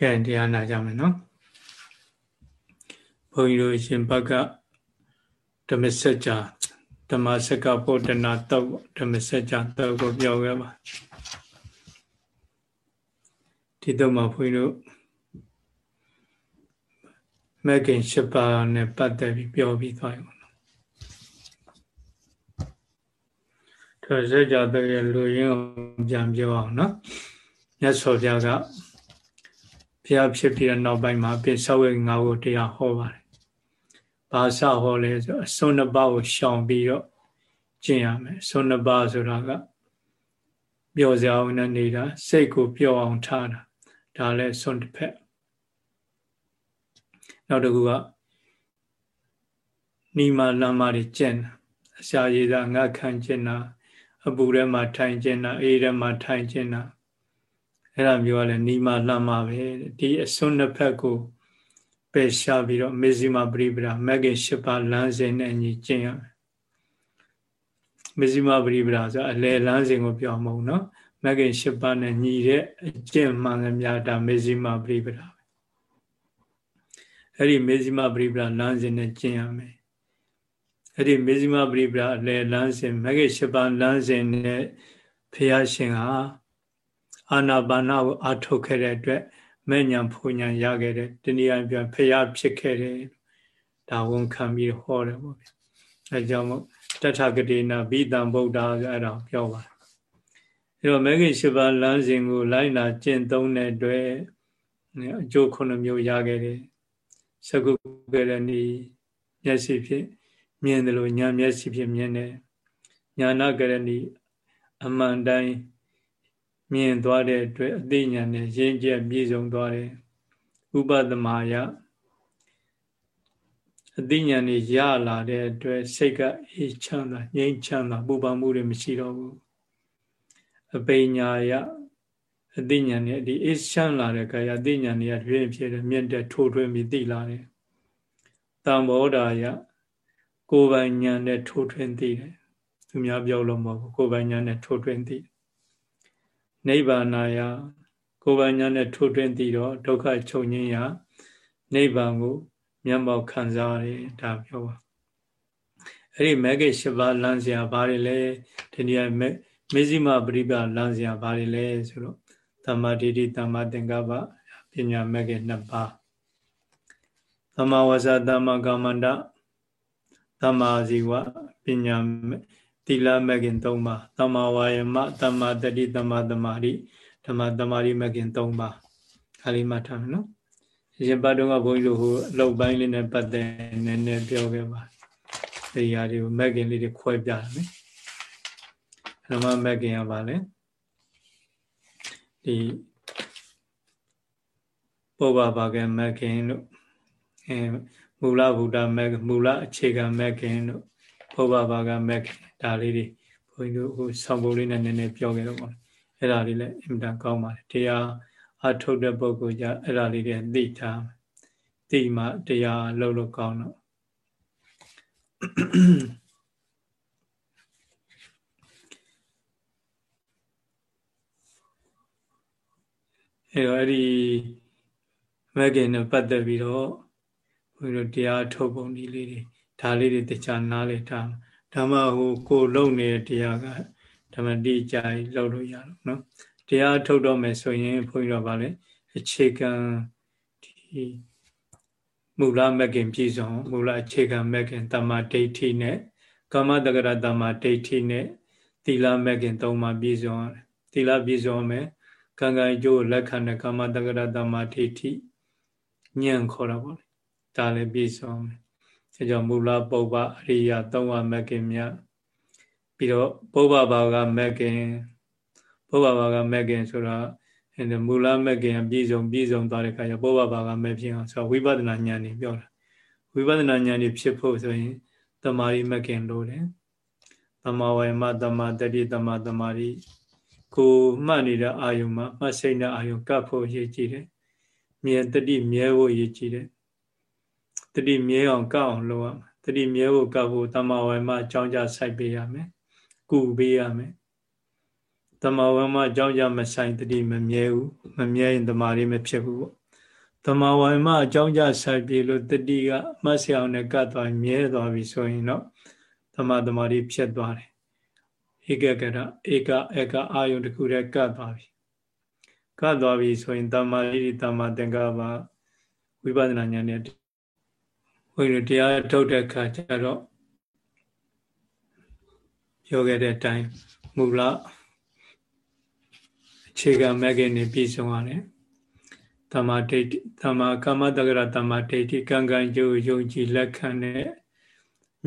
ကဲတရားနာကြမယ်နော်ဘုန်းကြီးတို့ရှင်ဘက်ကဓမ္မစကြာဓမ္မစကဗုဒ္ဓနာတောက်ဓမ္မစကြာတောက်ကိုပြောခဲ့ပါဒီတော့မှဘုန်းကြီးတို့မဂ္ဂင်၈ပါးနဲ့ပတ်သက်ပြီးပြောပြီးသွားရောထိုစကြာတဲ့လူရင်းပြန်ပြောအောင်နော်မြတ်စွာဘုရားကဘု ရားဖြစ်ပြီးတဲ့နောက်ပိုင်းမှာပိဿဝေငါးကိုတရားဟောပါတယ်။ဘာစဟောလဲဆိုအစွန်းနှစ်ပါးကိုရှောင်ပြီးတော့ကျင့်ရမယ်။အစွန်းနှစ်ပါးဆိုတာကပျော်စရာအောင်နဲ့နေတာစိတ်ကိုပျော်အောင်ထားတာဒါလည်းစွန်းတစ်ဖက်။နောက်တစ်ခုကနီမာလမ်းမာတွေကျင့်တာအရှာရည်သာငတ်ခံကျင့်တာအပူထဲမှာထိုင်ကျင့်တာအေးထဲမှာထိုင်ကျင့်တာ အဲ့ဒါမျိုးကလည်းနီမလှမ်းမှာပဲဒီအစွန်းနှစ်ဖက်ကိုပယ်ရှားပြီးတော့မေဇိမပရိပဒမဂ္ဂင်၈ပါးလမ်းစဉ်နဲ့ညီကျင့်ရမယ်မေဇိမပရိပဒဆိုအလယ်လမ်းစဉ်ကိုပြောမှာမဟုတ်နော်မဂ္ဂင်၈ပါးနဲ့ညီတဲ့အကျင့်မှန်သမျှဒါမေဇိမပရိပဒပဲအဲ့ဒီမေဇိမပရိပဒလမ်းစဉ်နဲ့ကျင့်ရမယ်အဲ့ဒီမေဇိမပရိပဒအလယ်လမ်းစဉ်မဂ္ဂင်၈ပါးလမ်းစဉ်နဲ့ဖះရှင်ဟာ အာနာပါနာကိုအာထုတ်ခဲ့တဲ့အတွက်မဲ့ညာဖူညာရခဲ့တဲ့တနည်းအားဖြင့်ဖျားဖြစ်ခဲ့တယ်ဒါဝန်ခံပြီးဟောတယ်ပေါ့ဗျအဲကြောင့်မို့တထဂတိနာဘိတံဗုဒ္ဓအဲ့ဒါပြောပါတယ်အဲတော့မဲခင်ရှိပါလမ်းစဉ်ကိုလိုက်နာကျင့်သုံးတဲ့အတွက်အကျိုးခုနှစ်မျိုးရခဲ့တယ်သကုကရဏီမျက်စိဖြင့်မြင်တယ်လို့ညာမျက်စိဖြင့်မြင်တယ်ညာနာကရဏီအမှန်တိုင်း မြင်သွားတဲ့အတွက်အသိဉာဏ်နဲ့ရင်းကျက်ပြည့်စုံသွားတယ်ဥပဒမာယအသိဉာဏ်နဲ့ရလာတဲ့အတွက်စိတ်ကအေးချမ်းသာငြိမ်းချမ်းသာပူပန်မှုတွေမရှိတော့ဘူးအပိညာယအသိဉာဏ်နဲ့ဒီအေးချမ်းလာတဲ့ကာယအသိဉာဏ်တွေကပြည့်ဖြစ်တယ်မြင့်တဲ့ထိုးထွင်းပြီးသိလာတယ်တံဘောဓာယကိုယ်ပိုင်ဉာဏ်နဲ့ထိုးထွင်းသိတယ်သူများပြောလို့မဟုတ်ဘူးကိုယ်ပိုင်ဉာဏ်နဲ့ထိုးထွင်းသိတယ် နိဗ္ဗာနာယကိုယ်ပိုင်ညာနဲ့ထိုးထွင်းသိတော့ဒုက္ခချုပ်ငြိမ်းရာနိဗ္ဗာန်ကိုမျက်မှောက်ခံစားရတယ်ဒါပြောပါအဲ့ဒီမဂ္ဂင်၈ပါးလမ်းစဉ်ဘာတွေလဲဒီနေရာမေဇိမပရိပလမ်းစဉ်ဘာတွေလဲဆိုတော့သမ္မာဒိဋ္ဌိသမ္မာသင်္ကပ္ပပညာမဂ္ဂင်၂ပါးသမ္မာဝဇ္ဇသမ္မာကမ္မန္တသမ္မာဇီဝပညာ သီလမဂ်ခင်၃ပါးသမ္မာဝါယမသမ္မာတတိသမ္မာသမာဓိဓမ္မသမာဓိမဂ်ခင်၃ပါးခါလေးမှတ်ထားမယ်နော်အရင်ပတ်တော့ကဘုန်းကြီးတို့ဟိုအလုပ်ပိုင်းလေးနဲ့ပတ်သက်နည်းနည်းပြောခဲ့ပါဒီຢာတွေကိုမဂ်ခင်လေးတွေခွဲပြတယ်နော်ဓမ္မမဂ်ခင်ကပါလေဒီပုဗ္ဗဘာကမဂ်ခင်တို့အဲမူလဗုဒ္ဓမဂ်မူလအခြေခံမဂ်ခင်တို့ပုဗ္ဗဘာကမဂ်ခင် ဒါလေးတွေဘုန်းကြီးတို့ဟိုဆောင်းပုံလေးနဲ့နည်းနည်းပြောခဲ့တော့ပေါ့အဲ့ဒါလေးလည်းအင်မတန်ကောင်းပါတယ်တရားအထုတ်တဲ့ပုဂ္ဂိုလ်ကြအဲ့ဒါလေးတွေသိထားသိမှတရားလှုပ်လို့ကောင်းတော့အဲ့တော့အဲ့ဒီမဂ္ဂင်နဲ့ပတ်သက်ပြီးတော့ဘုန်းကြီးတို့တရားထုတ်ပုံဒီလေးတွေဒါလေးတွေတခြားနားလေထား ဓမ္မဟိုကိုလုံနေတဲ့တရားကဓမ္မတိကြိုင်လောက်လို့ရတော့နော်တရားထုတ်တော့မယ်ဆိုရင်ဘုန်းကြီးတို့ဗာလဲအခြေခံဒီမူလမဂ္ဂင်ပြည့်စုံမူလအခြေခံမဂ္ဂင်တမ္မာဒိဋ္ဌိနဲ့ကာမတက္ကရတမ္မာဒိဋ္ဌိနဲ့သီလမဂ္ဂင်သုံးပါးပြည့်စုံရတယ်သီလပြည့်စုံမယ်ကံကံအကျိုးလက်ခံတဲ့ကာမတက္ကရတမ္မာဒိဋ္ဌိညံ့ခေါ်တာပေါ့လေဒါလည်းပြည့်စုံမယ် အဲကြောင့်မူလပုပ္ပအရိယသုံးဝမဂ္ဂင်မြတ်ပြီးတော့ပုပ္ပဘာကမဂ္ဂင်ပုပ္ပဘာကမဂ္ဂင်ဆိုတာအဲမူလမဂ္ဂင်ပြည့်စုံပြည့်စုံသွားတဲ့ခါကျပုပ္ပဘာကမဖြစ်အောင်ဆိုဝိပဿနာဉာဏ်นี่ပြောတာဝိပဿနာဉာဏ်นี่ဖြစ်ဖို့ဆိုရင်တမာရီမဂ္ဂင်လို့တယ်တမာဝေမတမာတတိတမာတမာရီကိုမှတ်နေတဲ့အာယုံမှာမှတ်စိတ်တဲ့အာယုံကပ်ဖို့ရည်ကြည်တယ်မြဲတတိမြဲဖို့ရည်ကြည်တယ် တတိမြဲအောင်ကောက်အောင်လုပ်ရမယ်တတိမြဲဖို့ကောက်ဖို့တမဝေမအကြောင်းကြစိုက်ပေးရမယ်ကုပေးရမယ်တမဝေမအကြောင်းကြမဆိုင်တတိမမြဲဘူးမမြဲရင်တမာလေးမဖြစ်ဘူးပေါ့တမဝိုင်မအကြောင်းကြဆိုင်ပြေလို့တတိကအမတ်ဆရာနဲ့ကတ်သွားမြဲသွားပြီဆိုရင်တော့တမတမာရီဖြစ်သွားတယ်ဧကကရဧကဧကအာယုန်တစ်ခုတည်းကတ်သွားပြီကတ်သွားပြီဆိုရင်တမာရီတမာသင်္ကပ္ပဝိပဿနာဉာဏ်နဲ့ ဝိရတရားထုတ်တဲ့အခါကျတော့ပြောခဲ့တဲ့အတိုင်းမူလအခြေခံမဲ့ခင်နေပြည့်စုံရတယ်တမ္မာဒိဋ္ဌိတမ္မာကမ္မတက္ကရတမ္မာဒိဋ္ဌိကံကံကျိုးယုံကြည်လက်ခံတဲ့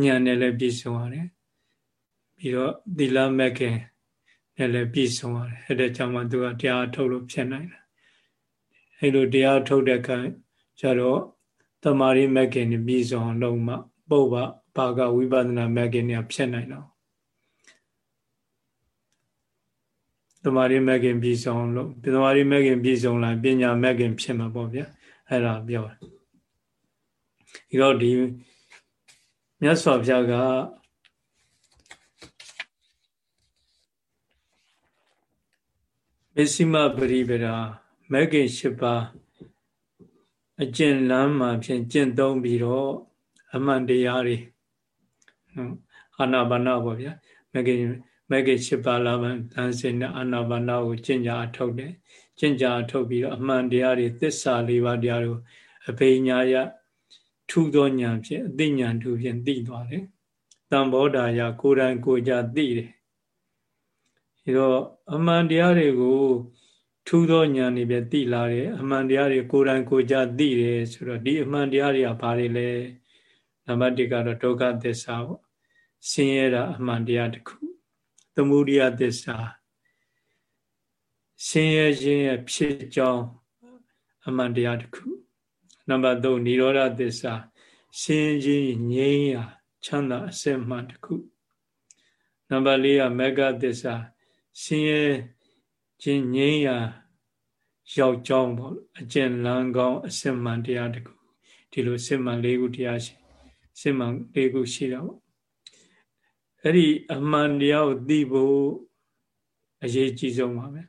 ဉာဏ်နဲ့လည်းပြည့်စုံရတယ်ပြီးတော့သီလမဲ့ခင်နဲ့လည်းပြည့်စုံရတယ်အဲ့ဒါကြောင့်မှသူကတရားထုတ်လို့ဖြစ်နိုင်တယ်အဲ့လိုတရားထုတ်တဲ့အခါကျတော့ တမာရီမဲ့ခင်နဲ့ပြည့်စုံအောင်လုပ်မှပုပ္ပဘာကဝိပဿနာမဲ့ခင်နဲ့ဖြစ်နိုင်တော့တမာရီမဲ့ခင်ပြည်စုံလို့တမာရီမဲ့ခင်ပြည်စုံလာပညာမဲ့ခင်ဖြစ်မှာပေါ့ဗျာအဲ့ဒါပြောတယ်ဒီတော့ဒီမြတ်စွာဘုရားကမစ္စည်းမပရိပရာမဲ့ခင်၈ပါး အကျင့်လမ်းမှာဖြင့်ကျင့်သုံးပြီးတော့အမှန်တရားတွေနော်အာနာပါနပေါ့ဗျာမဲ့ခင်မဂ္ဂင်၈ပါးလာဘန်လမ်းစဉ်နဲ့အာနာပါနာကိုကျင့်ကြအထုတ်တယ်ကျင့်ကြအထုတ်ပြီးတော့အမှန်တရားတွေသစ္စာ၄ပါးတရားတွေကိုအဘိညာယထူသောဉာဏ်ဖြင့်အသိဉာဏ်ထူဖြင့်သိသွားတယ်တံဘောဓာယကိုယ်တိုင်ကိုယ်ကြသိတယ်ဒီတော့အမှန်တရားတွေကို ထူသောဉာဏ်တွေပဲသိလာတယ်အမှန်တရားတွေကိုယ်တိုင်ကိုယ်ကြသိတယ်ဆိုတော့ဒီအမှန်တရားတွေကဘာတွေလဲနံပါတ်1ကတော့ဒုက္ခသစ္စာပေါ့ဆင်းရဲတာအမှန်တရားတစ်ခုသမုဒိယသစ္စာဆင်းရဲခြင်းရဲ့ဖြစ်ကြောင်းအမှန်တရားတစ်ခုနံပါတ်3និရောဓသစ္စာဆင်းရဲငြိမ်းရာချမ်းသာအစစ်မှန်တစ်ခုနံပါတ်4ကမေဃသစ္စာဆင်းရဲ ခြင်းငြိမ်းရာရောက်ကြောင်းပေါ့အကျဉ်းလန်းကောင်းအစစ်မှန်တရားတစ်ခုဒီလိုစစ်မှန်၄ခုတရားရှိစစ်မှန်၄ခုရှိတာပေါ့အဲ့ဒီအမှန်တရားကိုသိဖို့အရေးကြီးဆုံးပါပဲ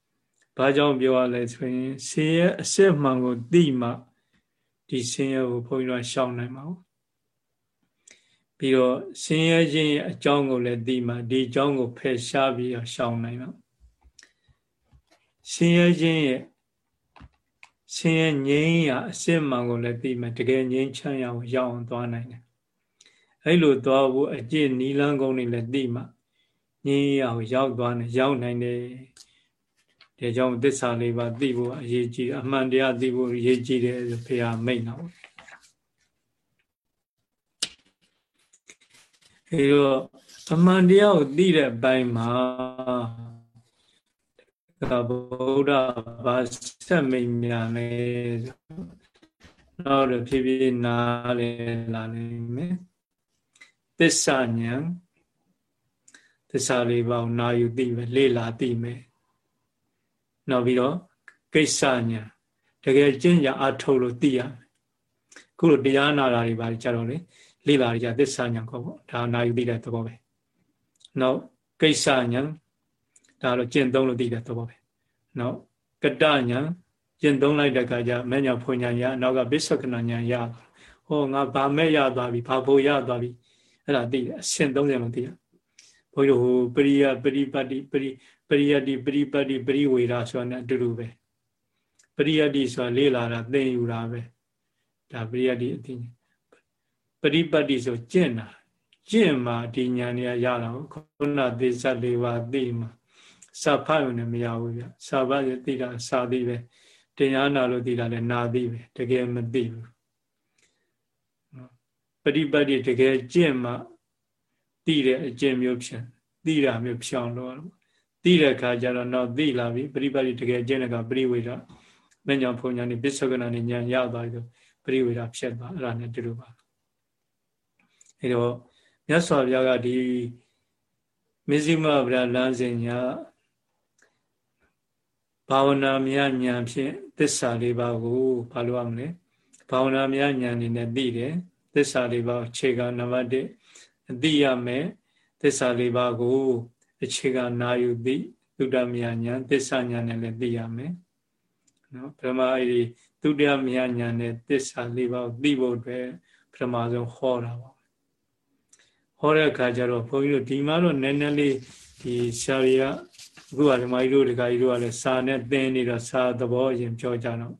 ။ဘာကြောင့်ပြောရလဲဆိုရင်ဆင်းရဲအစစ်မှန်ကိုသိမှဒီဆင်းရဲကိုဘုန်းကြီးတို့ရှောင်နိုင်မှာ။ပြီးတော့ဆင်းရဲခြင်းရဲ့အကြောင်းကိုလည်းသိမှဒီအကြောင်းကိုဖယ်ရှားပြီးတော့ရှောင်နိုင်မှာ။ ဆင်းရဲခြင်းရဲ့ဆင်းရဲငြိမ်းရာအစစ်မှန်ကိုလည်းသိမှတကယ်ငြိမ်းချမ်းရာကိုရောက်အောင်သွားနိုင်တယ်အဲ့လိုသွားဖို့အကျင့်နီလန်းကုန်းနေလည်းသိမှငြင်းရအောင်ရောက်သွားနေရောက်နိုင်တယ်ဒါကြောင့်သစ္စာလေးပါသိဖို့အရေးကြီးအမှန်တရားသိဖို့အရေးကြီးတယ်ဆိုဖေဟာမိတ်တော့အဲတော့အမှန်တရားကိုသိတဲ့ဘိုင်းမှာ ကဗုဒ္ဓဘာဆက်မိတ်များလဲနောက်တော့ဖြည်းဖြည်းနားလေလာလိမ့်မယ်သစ္စာဉာဏ်သစ္စာလေးပါးနာယူသိမယ်လေ့လာသိမယ်နောက်ပြီးတော့ကိစ္စဉာဏ်တကယ်ကျင့်ကြအထုတ်လို့သိရမယ်ခုလိုတရားနာတာတွေပါကြတော့လေလေ့လာကြသစ္စာဉာဏ်ခေါ်ပေါ့ဒါနာယူသိတဲ့သဘောပဲနောက်ကိစ္စဉာဏ် ဒါတော့ကျင့်သုံးလို့သိတဲ့သဘောပဲနော်ကတညာကျင့်သုံးလိုက်တဲ့အခါကျမဲ့ညာဖွညာရနောက်ကပိဿကနာညာရဟောငါဘာမဲ့ရသွားပြီဘာဖို့ရသွားပြီအဲ့ဒါသိတယ်အရှင်30လုံးသိရဘုန်းကြီးဟိုပရိယပရိပတ်တိပရိပရိယတိပရိပတ်တိပရိဝေရာဆိုတာ ਨੇ အတူတူပဲပရိယတိဆိုတာလေ့လာတာသင်ယူတာပဲဒါပရိယတိအသိပရိပတ်တိဆိုကျင့်တာကျင့်မှာဒီဉာဏ်တွေရတာကိုခုနသေစ္စာ၄ပါးသိမှာ စာဖတ်ရုံနဲ့မရဘူးဗျစာဖတ်ရသိတာစာသိပဲတရားနာလို့သိတာလည်းနာသိပဲတကယ်မသိဘူးပฏิပတ်တိတကယ်ကျင့်မှသိတဲ့အကျင့်မျိုးဖြစ်သိတာမျိုးဖြောင်းလို့သိတဲ့အခါကျတော့တော့သိလာပြီပฏิပတ်တိတကယ်ကျင့်တဲ့ကပရိဝေဒမဉ္ဇဉ်ဖုန်ညာနေပစ္ဆကနာနေညာရသွားပြီပရိဝေဒဖြစ်သွားအဲ့ဒါနဲ့တူတူပါအဲတော့မြတ်စွာဘုရားကဒီမဇ္ဈိမဗရလမ်းစဉ်ညာ ဘာဝနာမြညာဖြင့်သစ္စာလေးပါးကိုဘာလို့ရမလဲဘာဝနာမြညာနေနဲ့သိတယ်သစ္စာလေးပါးအခြေခံနံပါတ်1အသိရမယ်သစ္စာလေးပါးကိုအခြေခံနာယူသိသုတ္တမြညာသစ္စာညာနဲ့လည်းသိရမယ်နော်ပထမအဲ့ဒီဒုတိယမယညာနဲ့သစ္စာလေးပါးသိဖို့အတွက်ပထမဆုံးဟောတာပေါ့ဟောတဲ့အခါကျတော့ဘုန်းကြီးတို့ဒီမှာတော့နည်းနည်းလေးဒီဆရာကြီးက အခုကဓမ္မကြီးတို့ဒကာကြီးတို့ကလည်းစာနဲ့သင်နေတော့စာသဘောအရင်ပြောကြတော့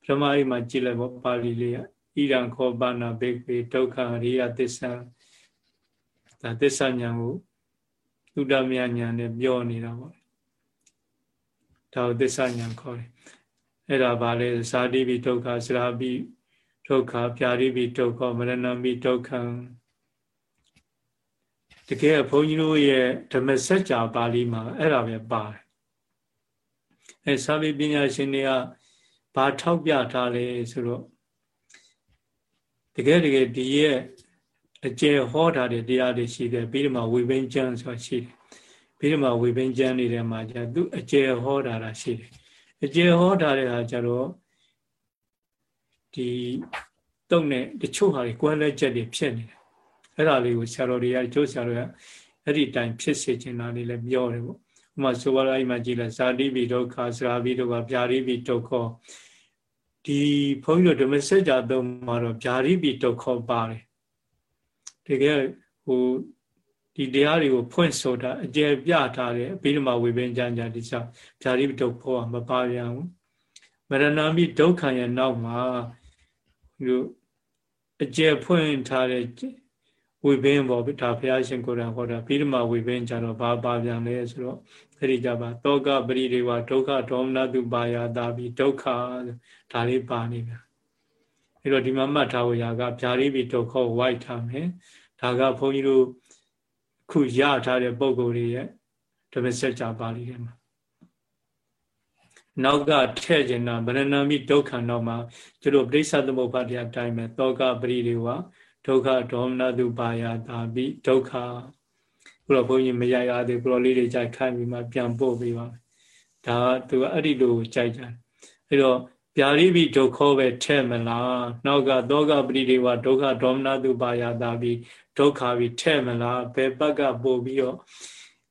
ပထမအိမ်မှာကြည့်လိုက်ပေါ့ပါဠိလေးကဣရံခောပါဏဘေကေဒုက္ခရိယသစ္စာဒါသစ္စာဉာဏ်ကိုသုဒ္ဓမြဉာဏ်နဲ့ပြောနေတာပေါ့ဒါကိုသစ္စာဉာဏ်ခေါ်တယ်အဲ့ဒါဘာလဲဇာတိပိဒုက္ခစရာပိဒုက္ခပြာရိပိဒုက္ခမရဏပိဒုက္ခ တကယ်ဘုန်းကြီးတို့ရဲ့ဓမ္မစကြာပါဠိမှာအဲ့ဒါပဲပါတယ်အဲစာပေပညာရှင်တွေကဘာထောက်ပြထားလဲဆိုတော့တကယ်တကယ်ဒီရဲ့အကျယ်ဟောထားတဲ့တရားတွေရှိတယ်ပြီးတော့မှဝိဘိန်းကျမ်းဆိုတာရှိတယ်ပြီးတော့မှဝိဘိန်းကျမ်းတွေထဲမှာじゃသူအကျယ်ဟောထားတာရှိတယ်အကျယ်ဟောထားတဲ့ဟာကြတော့ဒီတုံနဲ့တချို့ဟာတွေကွဲလဲချက်တွေဖြစ်နေတယ် အဲ့ဒါလေးကိုဆရာတော်တွေကကျိုးဆရာတော်ကအဲ့ဒီတိုင်ဖြစ်စေချင်တာလေးလည်းပြောတယ်ပေါ့ဥမာဆိုပါလိုက်မှကြည့်လိုက်ဇာတိပိဒုက္ခစရာပိဒုက္ခဗျာတိပိဒုက္ခဒီဘုန်းကြီးတို့ဓမ္မစကြာသုံးမှာတော့ဗျာတိပိဒုက္ခပါတယ်တကယ်ဟိုဒီတရားတွေကိုဖွင့်ဆိုတာအကျယ်ပြထားတယ်အဘိဓမ္မာဝေဘင်းကျမ်းကြဒီစားဗျာတိပိဒုက္ခကမပါပြန်ဘူးမရဏမိဒုက္ခရဲ့နောက်မှာဒီအကျယ်ဖွင့်ထားတဲ့ ဝိဘင်းပေါ့ဒါဘုရားရှင်ကိုယ်တိုင်ဟောတာဘိဓမ္မာဝိဘင်းကြတော့ဘာပါပြန်လဲဆိုတော့အဲ့ဒီကြပါတောကပရိဒေဝဒုက္ခဒေါမနတုပါယတာပိဒုက္ခဒါလေးပါနေပြန်အဲ့တော့ဒီမှာမှတ်ထားဖို့ရာကဗျာရိပိဒုက္ခဝိုက်ထားမယ်ဒါကဘုန်းကြီးတို့ခုရထားတဲ့ပုံကိုယ်တွေရဲ့ဓမ္မစကြာပါဠိထဲမှာနောက်ကထဲ့ကျင်တာဗရဏမိဒုက္ခနောက်မှာကျတို့ပြိဿသမုပ္ပါဒ်တရားတိုင်းပဲတောကပရိဒေဝ ဒုက္ခဒေါမနတုပါယတာပိဒုက္ခခုတော့ဘုန်းကြီးမရရသေးဘုရောလေးတွေကြိုက်ခိုင်းပြီးမှပြန်ပို့ပေးပါမယ်ဒါကသူကအဲ့ဒီလိုကြိုက်ကြတယ်အဲ့တော့ဗျာရိပိဒုက္ခပဲထဲ့မလားနောက်ကသောကပရိဒေဝဒုက္ခဒေါမနတုပါယတာပိဒုက္ခပြီးထဲ့မလားဘယ်ဘက်ကပို့ပြီးတော့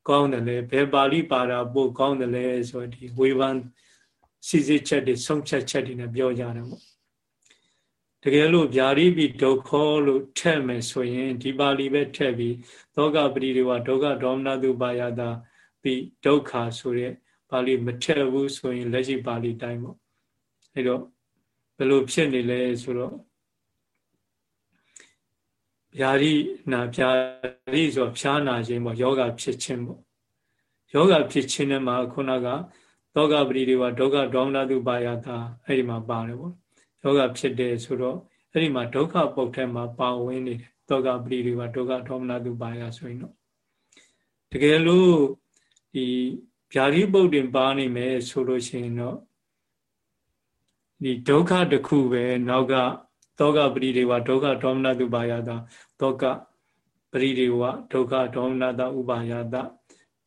ကောင်းတယ်လဲဘယ်ပါဠိပါတာပို့ကောင်းတယ်လဲဆိုဒီဝေဖန်စီစစ်ချက်တွေဆုံးဖြတ်ချက်တွေနဲ့ပြောကြတယ်ပေါ့ တကယ်လို့ဗျာရိပိဒုက္ခလို့ထည့်မယ်ဆိုရင်ဒီပါဠိပဲထည့်ပြီးသောကပရိဒေဝဒုက္ခဒေါမနတုပါယတာပြီးဒုက္ခဆိုတဲ့ပါဠိမထည့်ဘူးဆိုရင်လက်ရှိပါဠိတိုင်းပေါ့အဲတော့ဘယ်လိုဖြစ်နေလဲဆိုတော့ဗျာရိနာဗျာရိဆိုဖြားနာခြင်းပေါ့ယောဂဖြစ်ခြင်းပေါ့ယောဂဖြစ်ခြင်းနဲ့မှာခုနကသောကပရိဒေဝဒုက္ခဒေါမနတုပါယတာအဲ့ဒီမှာပါတယ်ပေါ့ ယောဂဖြစ်တယ်ဆိုတော့အဲ့ဒီမှာဒုက္ခပုတ်ထဲမှာပါဝင်နေတယ်သောကပရိဒီဝဒုက္ခဒေါမနတုပါယဆိုရင်တော့တကယ်လို့ဒီဗျာတိပုတ်တင်ပါနေမယ်ဆိုလို့ရှိရင်တော့ဒီဒုက္ခတစ်ခုပဲနောက်ကသောကပရိဒီဝဒုက္ခဒေါမနတုပါယတာသောကပရိဒီဝဒုက္ခဒေါမနတဥပါယတာ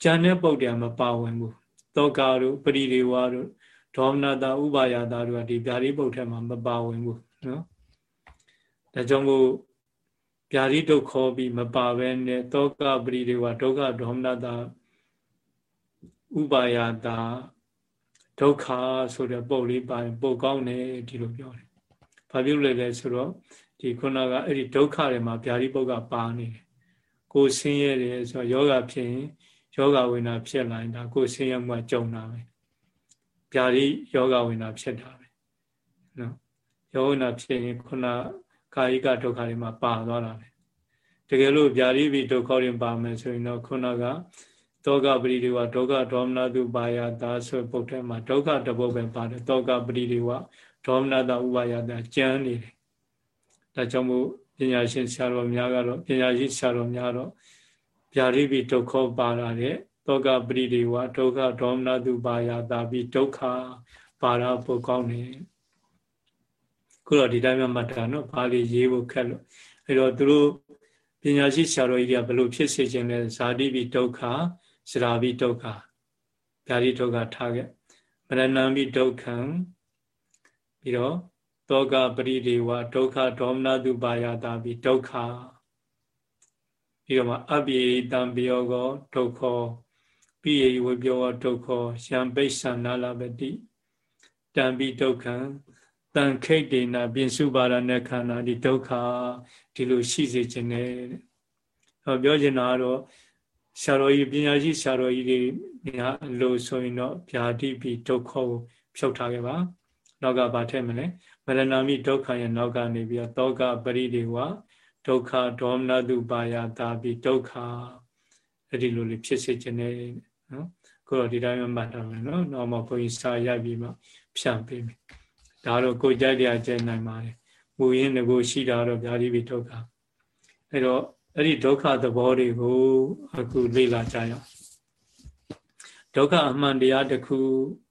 ဉာဏ်နဲ့ပုတ်တယ်မပါဝင်ဘူးသောကတို့ပရိဒီဝတို့ ဒေါမနတာဥပါယတာတို့ကဒီဗျာတိပုတ်ထဲမှာမပါဝင်ဘူးနော်ဒါကြောင့်မို့ဗျာတိဒုက္ခပြီးမပါဘဲနဲ့တောကပရိဒေဝဒုက္ခဒေါမနတာဥပါယတာဒုက္ခဆိုတဲ့ပုံလေးပါရင်ပိုကောင်းတယ်ဒီလိုပြောတယ်။ဘာဖြစ်လို့လဲဆိုတော့ဒီခုနကအဲ့ဒီဒုက္ခတွေမှာဗျာတိပုတ်ကပါနေတယ်။ကိုယ်ဆင်းရဲတယ်ဆိုတော့ယောဂဖြစ်ရင်ယောဂဝိနာဖြစ်လာရင်ဒါကိုယ်ဆင်းရဲမှကြုံတာပဲ ဗျာတိယောဂဝိနာဖြစ်တာပဲနော်ယောဂဝိနာဖြစ်ရင်ခုနကာယိကဒုက္ခတွေမှာပါသွားတာပဲတကယ်လို့ဗျာတိပိဒုက္ခတွေပါမယ်ဆိုရင်တော့ခုနကတောကပရိဒီဝဒုက္ခဒေါမနတုပါယတာဆိုပုဒ်ထဲမှာဒုက္ခတပုတ်ပဲပါတယ်တောကပရိဒီဝဒေါမနတဥပါယတာကျမ်းနေတယ်ဒါကြောင့်မို့ပညာရှင်ဆရာတော်များကတော့ပညာရှိဆရာတော်များတော့ဗျာတိပိဒုက္ခပါလာတဲ့ တောကပရိဒေဝဒုက္ခဒေါမနတုပါယတာပြီးဒုက္ခပါရပုတ်ကောင်းနေခုတော့ဒီတိုင်းမှမှတ်တာနော်ဘာလေးရေးဖို့ခက်လို့အဲတော့သူတို့ပညာရှိဆရာတော်ကြီးကဘယ်လိုဖြစ်စေခြင်းလဲဇာတိပိဒုက္ခစရာပိဒုက္ခဓာတိဒုက္ခထားခဲ့မရဏံပိဒုက္ခံပြီးတော့တောကပရိဒေဝဒုက္ခဒေါမနတုပါယတာပိဒုက္ခပြီးတော့မှအပိတံပယောကောဒုက္ခ ပိယေဝေပြောဒုက္ခယံပိဿနာလပတိတံပိဒုက္ခံတန်ခိတ်တေနပြင်စုပါရနဲ့ခန္ဓာဒီဒုက္ခဒီလိုရှိစေခြင်းနဲ့ဟောပြောချင်တာကတော့ဆရာတော်ကြီးပညာရှိဆရာတော်ကြီးတွေညာလို့ဆိုရင်တော့ဗျာတိပိဒုက္ခကိုဖြုတ်ထားခဲ့ပါနောက်ကဘာထည့်မလဲမရဏမိဒုက္ခရဲ့နောက်ကနေပြီးတော့တောကပရိဒေဝဒုက္ခဒေါမနတုပါယတာပိဒုက္ခအဲ့ဒီလိုလေးဖြစ်စေခြင်းနဲ့ နော်ကိုတော့ဒီတိုင်းမှမှတ်ထားမယ်နော်နောက်မှဘုန်းကြီးစာရိုက်ပြီးမှဖြန့်ပေးမယ်ဒါတော့ကိုကြိုက်တဲ့အကျဉ်းနိုင်ပါတယ်မူရင်းငကိုရှိတာတော့ဗျာတိပိဒုက္ခအဲ့တော့အဲ့ဒီဒုက္ခသဘောတွေကိုအခုလေ့လာကြရအောင်ဒုက္ခအမှန်တရားတစ်ခု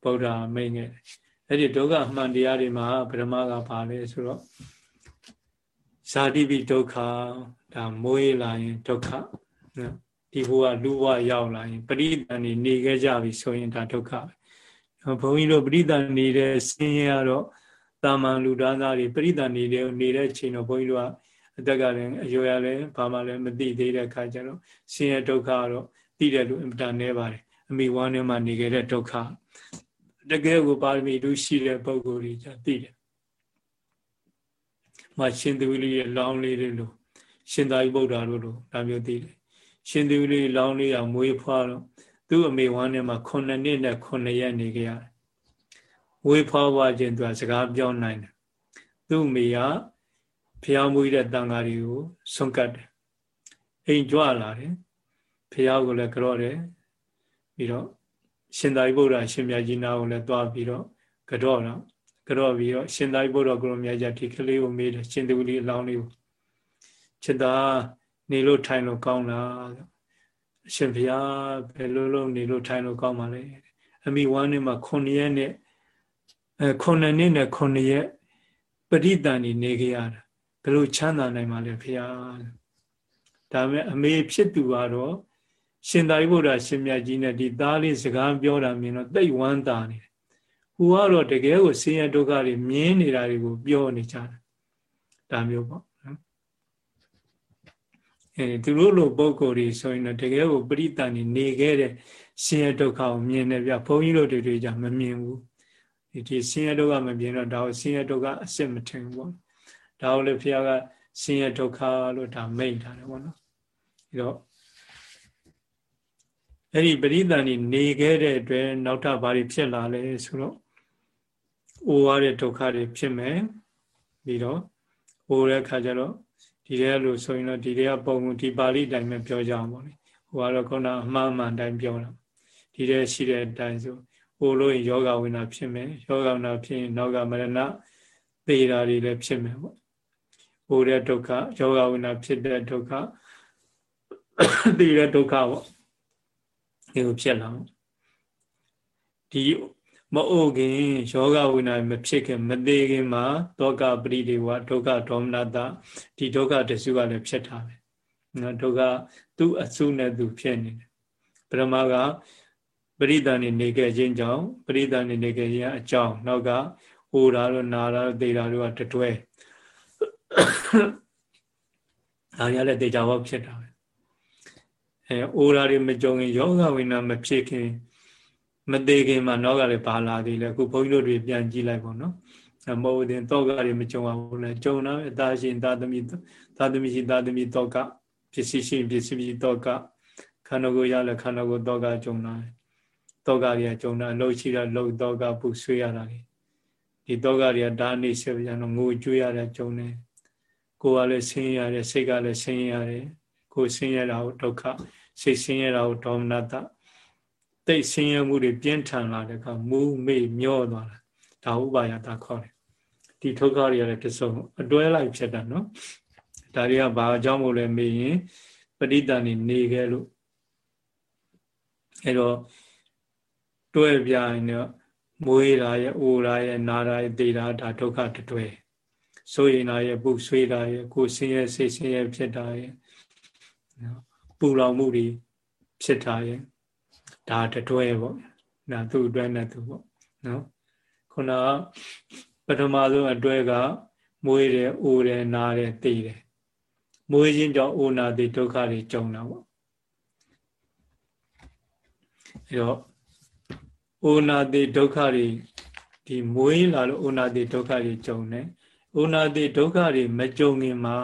ဗုဒ္ဓမိန်ခဲ့တယ်အဲ့ဒီဒုက္ခအမှန်တရားတွေမှာဗြဟ္မကပါလဲဆိုတော့ဇာတိပိဒုက္ခဒါမိုးရလာရင်ဒုက္ခနော် ဒီဘဝလူဘဝရောက်လာရင်ပရိသန်နေနေခဲ့ကြပြီဆိုရင်ဒါဒုက္ခပဲဘုန်းကြီးတို့ပရိသန်နေတဲ့ဆင်းရဲကတော့တာမန်လူသားသားတွေပရိသန်နေတဲ့နေတဲ့ချိန်တော့ဘုန်းကြီးတို့ကအတက်ကလည်းအရွယ်ရလည်းဘာမှလည်းမသိသေးတဲ့အခါကျတော့ဆင်းရဲဒုက္ခကတော့သိတယ်လို့အင်တာနေပါတယ်အမိဝမ်းထဲမှာနေခဲ့တဲ့ဒုက္ခတကယ်ကိုပါရမီတို့ရှိတဲ့ပုဂ္ဂိုလ်တွေじゃသိတယ်။မရှင်သူလေးရဲ့လောင်းလေးတွေလို့ရှင်သာရိပုတ္တရာတို့လို့ဒါမျိုးသိတယ်။ ရှင်သူလေးလောင်းလေးကမွေးဖွားတော့သူ့အမေဝမ်းထဲမှာ9နှစ်နဲ့9ရက်နေခဲ့ရတယ်။ဝေးဖွားပွားခြင်းသူကစကားပြောနိုင်တယ်။သူ့အမေကဖျားမွေးတဲ့တန်ဃာတွေကိုဆွန့်ကတ်တယ်။အိမ်ကြွလာတယ်။ဖျားကိုလည်းကြော့တယ်။ပြီးတော့ရှင်သာရိပုတ္တရာရှင်မြတ်ကြီးနာကိုလည်းသွားပြီးတော့ကြော့တော့ကြော့ပြီးတော့ရှင်သာရိပုတ္တရာကိုရောမြတ်ကြီးဒီကလေးကိုမေးတယ်ရှင်သူလေးအလောင်းလေးကိုจิตတာ နေလို့ထိုင်လို့ကောင်းလားအရှင်ဘုရားဘယ်လိုလုပ်နေလို့ထိုင်လို့ကောင်းပါလဲအမိဝမ်းနဲ့မှာ9ရက်နဲ့အဲ9နှစ်နဲ့9ရက်ပရိသန်နေနေကြရတာဘယ်လိုချမ်းသာနိုင်မှာလဲဘုရားဒါပေမဲ့အမေဖြစ်သူကတော့ရှင်သာရိပုတ္တရာရှင်မြတ်ကြီးနဲ့ဒီသားလေးစကားပြောတာမြင်တော့တိတ်ဝမ်းသာနေတယ်။ဟိုကတော့တကယ်ကိုဆင်းရဲဒုက္ခတွေမြင်နေတာတွေကိုပြောနေကြတယ်။ဒါမျိုးပေါ့နော်။ အဲသူတို့လိုပုံကိုယ်တွေဆိုရင်တော့တကယ်ကိုပရိသန်နေနေခဲ့တဲ့ဆင်းရဲဒုက္ခကိုမြင်နေပြဘုန်းကြီးတို့တွေကြမမြင်ဘူး။ဒီဒီဆင်းရဲဒုက္ခမမြင်တော့ဒါကိုဆင်းရဲဒုက္ခအစစ်မထင်ဘူးပေါ့။ဒါကိုလည်းဘုရားကဆင်းရဲဒုက္ခလို့ဒါမိန့်ထားတယ်ပေါ့နော်။အဲတော့အဲ့ဒီပရိသန်နေနေခဲ့တဲ့အတွက်နောက်ထပ်ဘာတွေဖြစ်လာလဲဆိုတော့အိုရတဲ့ဒုက္ခတွေဖြစ်မယ်ပြီးတော့အိုတဲ့ခါကျတော့ ဒီထဲလို့ဆိုရင်တော့ဒီထဲကပုံဒီပါဠိတိုင်းပဲပြောကြအောင်ပေါ့လေဟိုကတော့ခုနအမှားအမှန်တိုင်းပြောတာဒီထဲရှိတဲ့အတိုင်းဆိုအိုလို့ရင်ယောဂဝိနာဖြစ်မယ်ယောဂဝိနာဖြစ်ရင်နောက်ကမရဏသေတာတွေလည်းဖြစ်မယ်ပေါ့အိုတဲ့ဒုက္ခယောဂဝိနာဖြစ်တဲ့ဒုက္ခသေတဲ့ဒုက္ခပေါ့ဒီလိုဖြစ်လာဒီ မအိုခင်ယောဂဝိနာမဖြစ်ခင်မသေးခင်မှာတောကပရိဒေဝဒုက္ခဒေါမနတဒီဒုက္ခတစုကလည်းဖြစ်တာပဲနော်ဒုက္ခသူ့အစုနဲ့သူဖြစ်နေတယ်ပရမကပရိသန်နေနေခဲ့ခြင်းကြောင့်ပရိသန်နေနေခဲ့ခြင်းအကြောင်းနောက်ကဟိုတာတို့နာတာတို့သေတာတို့ကတတွဲဒါရလည်းတေချာဘောဖြစ်တာပဲအဲအိုရာတွေမကြုံရင်ယောဂဝိနာမဖြစ်ခင် မသေးခင်မှာနောကလည်းပါလာသေးလေအခုဘုန်းကြီးတို့တွေပြန်ကြည့်လိုက်ပါတော့မဟုတ်ရင်တောကတွေမကြုံအောင်လဲကြုံတာအသားရှင်သာသမီသာသမီရှိသာသမီတောကပစ္စည်းရှိပစ္စည်းရှိတောကခန္ဓာကိုယ်ရလဲခန္ဓာကိုယ်တောကကြုံတာတောကတွေကကြုံတာလှုပ်ရှိတာလှုပ်တောကပူဆွေးရတာဒီတောကတွေကဒါနေဆက်ပြန်တော့ငိုကြွေးရတဲ့ကြုံတယ်ကိုယ်ကလည်းဆင်းရဲရတယ်စိတ်ကလည်းဆင်းရဲရတယ်ကိုယ်ဆင်းရဲတာကိုဒုက္ခစိတ်ဆင်းရဲတာကိုဒေါမနတ တိတ်ဆင်းရဲမှုတွေပြင်းထန်လာတဲ့အခါမူးမေ့မျောသွားတာဒါဥပါယတာခေါ်တယ်ဒီဒုက္ခတွေလည်းတစုံအတွဲလိုက်ဖြစ်တာနော်ဒါတွေကဘာအကြောင်းမို့လဲမေးရင်ပဋိသန္ဓေနေခဲ့လို့အဲတော့တွဲပြရင်တော့မွေးတာရဲ့အိုတာရဲ့နာတာရဲ့သေတာဒါဒုက္ခတတွဲဆိုရင်တာရဲ့ပုဆွေးတာရဲ့ကိုယ်ဆင်းရဲစိတ်ဆင်းရဲဖြစ်တာရဲ့နော်ပူလောင်မှုတွေဖြစ်တာရဲ့ ဒါတတွဲပေါ့ဒါသူ့အတွဲနဲ့သူပေါ့နော်ခုနပထမဆုံးအတွဲကမွေးတယ်အိုးတယ်နားတယ်သိတယ်မွေးခြင်းကြောင့်အိုနာသိဒုက္ခတွေကြုံတာပေါ့အဲတော့အိုနာသိဒုက္ခတွေဒီမွေးလာလို့ဥနာတိဒုက္ခတွေကြုံတယ်ဥနာတိဒုက္ခတွေမကြုံခင်မှာ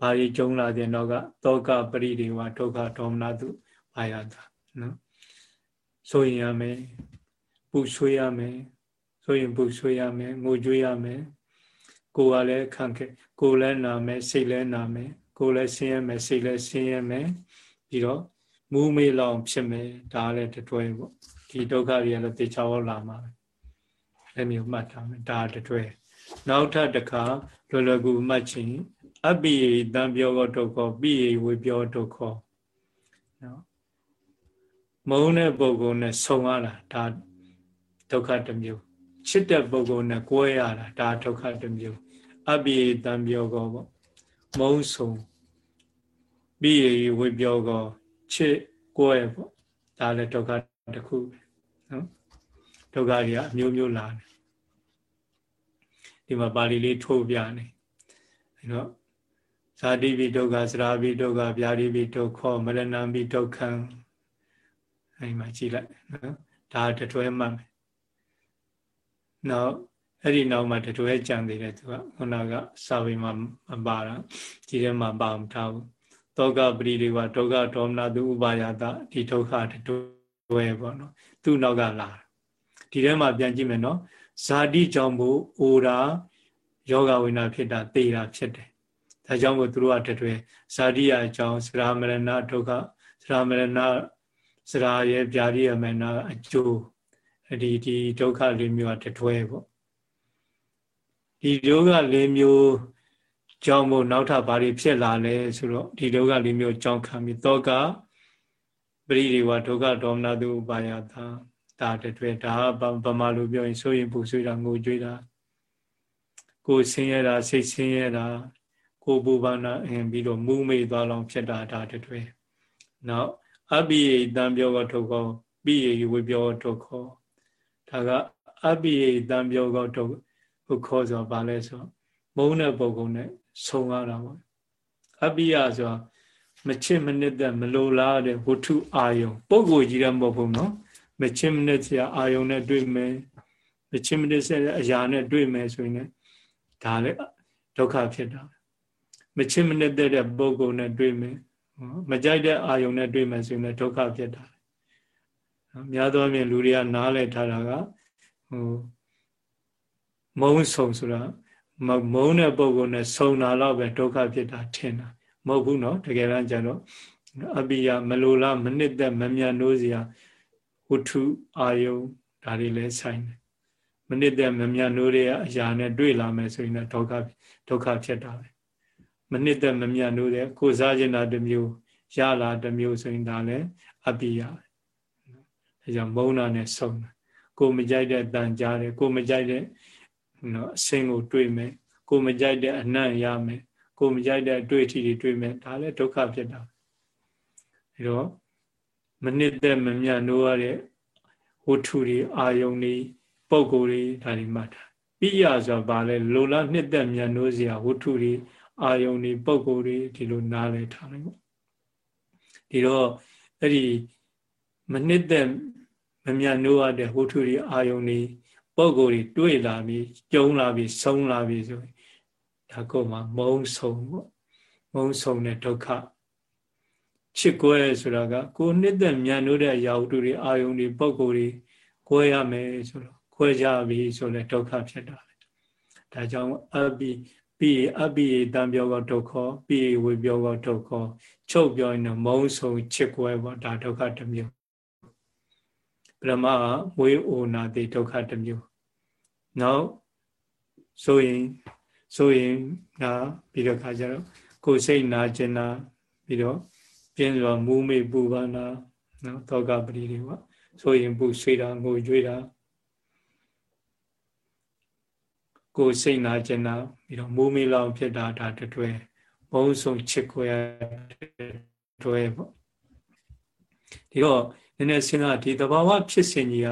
ဘာတွေကြုံလာတဲ့တော့ကတောကပရိဒေဝဒုက္ခဒေါမနတုဘာယတာနော် ဆိုရင်ရမယ်ပူဆွေးရမယ်ဆိုရင်ပူဆွေးရမယ်ငိုကြွေးရမယ်ကိုယ်ကလည်းခံခဲ့ကိုယ်လည်းနာမယ်စိတ်လည်းနာမယ်ကိုယ်လည်းဆင်းရဲမယ်စိတ်လည်းဆင်းရဲမယ်ပြီးတော့မူးမေးလောင်ဖြစ်မယ်ဒါလည်းတတွဲပေါ့ဒီဒုက္ခတွေလည်းတေချာဝလာမှာပဲအဲ့မျိုးမှတ်ထားမယ်ဒါတတွဲနောက်ထပ်တစ်ခါလွယ်လွယ်ကူမှတ်ချင်းအပိယတံပြောကောဒုက္ခပိယဝေပြောဒုက္ခနော် မုန်းတဲ့ပုဂ္ဂိုလ်နဲ့ဆုံရတာဒါဒုက္ခတစ်မျိုးချစ်တဲ့ပုဂ္ဂိုလ်နဲ့ကွဲရတာဒါဒုက္ခတစ်မျိုးအပိယတံပြောကောပေါ့မုန်းဆုံပိယဝေပြောကောချစ်ကွဲပေါ့ဒါလည်းဒုက္ခတစ်ခုပဲနော်ဒုက္ခတွေကအမျိုးမျိုးလာတယ်ဒီမှာပါဠိလေးထိုးပြနေအဲတော့ဇာတိပိဒုက္ခစရာပိဒုက္ခဗျာတိပိဒုက္ခမရဏံပိဒုက္ခံ အဲဒီမှာကြည့်လိုက်နော်ဒါတတွဲမှတ်မယ်နောက်အဲ့ဒီနောက်မှာတတွဲကြံသေးတယ်သူကခုနကစာပေမှာမပါတာဒီထဲမှာပါမထားဘူးတောကပရိဒီဝဒုက္ခဒေါမနသူဥပါယတဒီဒုက္ခတတွဲပေါ့နော်သူ့နောက်ကလာဒီထဲမှာပြန်ကြည့်မယ်နော်ဇာတိကြောင့်မို့အိုတာယောဂဝိနာဖြစ်တာသေတာဖြစ်တယ်ဒါကြောင့်မို့သူတို့ကတတွဲဇာတိယအကြောင်းစရာမရဏဒုက္ခစရာမရဏ စရာရဲ့ဗျာတိယမရဏအကျိုးဒီဒီဒုက္ခလေးမျိုးကတတွဲပေါ့ဒီဒုက္ခလေးမျိုးကြောင့်မို့နောက်ထပ်ဘာတွေဖြစ်လာလဲဆိုတော့ဒီဒုက္ခလေးမျိုးကြောင့်ခံပြီးတောကပရိဒီဝဒုက္ခဒေါမနတုဥပါယတာဒါတတွေ့ဒါဗမာလိုပြောရင်ဆိုရင်ပူဆွေးတာငိုကြွေးတာကိုဆင်းရဲတာစိတ်ဆင်းရဲတာကိုပူပန်းတာအင်ပြီးတော့မူးမေ့သွားလောင်ဖြစ်တာဒါတတွေ့နောက် အပိယတံပြောကထုတ်ခေါ်ပိယဝေပြောထုတ်ခေါ်ဒါကအပိယတံပြောကထုတ်ဟုတ်ခေါ်ဆိုပါလဲဆိုမုန်းတဲ့ပုံကုန်းနဲ့ဆုံရတာပေါ့အပိယဆိုတာမချစ်မနစ်သက်မလိုလားတဲ့ဝတ္ထုအာယုံပုံကိုကြီးတယ်မဟုတ်ဘူးနော်မချစ်မနစ်စရာအာယုံနဲ့တွေ့မယ်မချစ်မနစ်စရာအရာနဲ့တွေ့မယ်ဆိုရင်ဒါလည်းဒုက္ခဖြစ်တာမချစ်မနစ်တဲ့ပုံကိုနဲ့တွေ့မယ် မကြိုက်တဲ့အာယုံနဲ့တွေ့မယ်ဆိုရင်လည်းဒုက္ခဖြစ်တာနော်များသောအားဖြင့်လူတွေကနားလည်ထားတာကဟိုမုံဆုံဆိုတာမုံတဲ့ပုံကုန်နဲ့ဆုံတာတော့ပဲဒုက္ခဖြစ်တာထင်တာမဟုတ်ဘူးနော်တကယ်တမ်းကျတော့အပိယမလိုလားမနစ်သက်မမြန်နိုးစရာဝတ္ထုအာယုံဒါတွေလည်းဆိုင်တယ်မနစ်သက်မမြန်နိုးတဲ့အရာနဲ့တွေ့လာမယ်ဆိုရင်တော့ဒုက္ခဒုက္ခဖြစ်တာပဲ မနစ်သက်မမြတ်နိုးတဲ့ကိုစားကျင်တာတစ်မျိုးရလာတစ်မျိုးဆိုရင်ဒါလည်းအပိယပဲအဲကြောင့်မုန်းတာနဲ့ဆုံးတာကိုမကြိုက်တဲ့တန်ကြားတယ်ကိုမကြိုက်တဲ့နော်အစင်းကိုတွေ့မယ်ကိုမကြိုက်တဲ့အနံ့ရမယ်ကိုမကြိုက်တဲ့အတွေ့အထိတွေတွေ့မယ်ဒါလည်းဒုက္ခဖြစ်တာအဲတော့မနစ်သက်မမြတ်နိုးရတဲ့ဝတ္ထုတွေအာယုန်တွေပုံကိုယ်တွေဒါတွေမှတ်တာပိယဆိုတာဘာလဲလိုလားနှစ်သက်မြတ်နိုးစရာဝတ္ထုတွေ အာယုန်တွေပုံကိုယ်တွေဒီလိုနားလဲထားလိုက်ပေါ့ဒီတော့အဲ့ဒီမနှစ်သက်မမြတ်နိုးရတဲ့ဝတ္ထုတွေအာယုန်တွေပုံကိုယ်တွေတွေ့လာပြီးကျုံလာပြီးဆုံးလာပြီးဆိုရင်ဒါကောမှမုံဆုံးပေါ့မုံဆုံးတဲ့ဒုက္ခချစ်ကွဲဆိုတာကကိုနှစ်သက်မြန်လို့တဲ့ရာဟုတုတွေအာယုန်တွေပုံကိုယ်တွေကွဲရမယ်ဆိုတော့ခွဲကြပြီဆိုလဲဒုက္ခဖြစ်တာပဲဒါကြောင့်အပိပိ အပိတံပြောကဒုက္ခပိဝေပြောကဒုက္ခချုပ်ပြောရင်မုံဆုံးချစ်ကွဲပေါ့ဒါဒုက္ခတစ်မျိုးပရမမွေးအိုနာတိဒုက္ခတစ်မျိုးနောက်ဆိုရင်ဆိုရင်နာပြီးတော့ခါကြတော့ကိုယ်စိတ်နာကျင်နာပြီးတော့ပြင်းစွာမူးမေပူပန်တာနော်တောကပရိတွေပေါ့ဆိုရင်ပူဆွေးတာငိုကြွေးတာ ကိုယ်စိတ်နာကျင်နာပြီးတော့မူးမေလောက်ဖြစ်တာဒါတွဲဘုံဆုံးချစ်ကိုရတွဲပေါ့ဒီတော့နည်းနည်းစဉ်းစားဒီတဘာဝဖြစ်စဉ်ကြီးက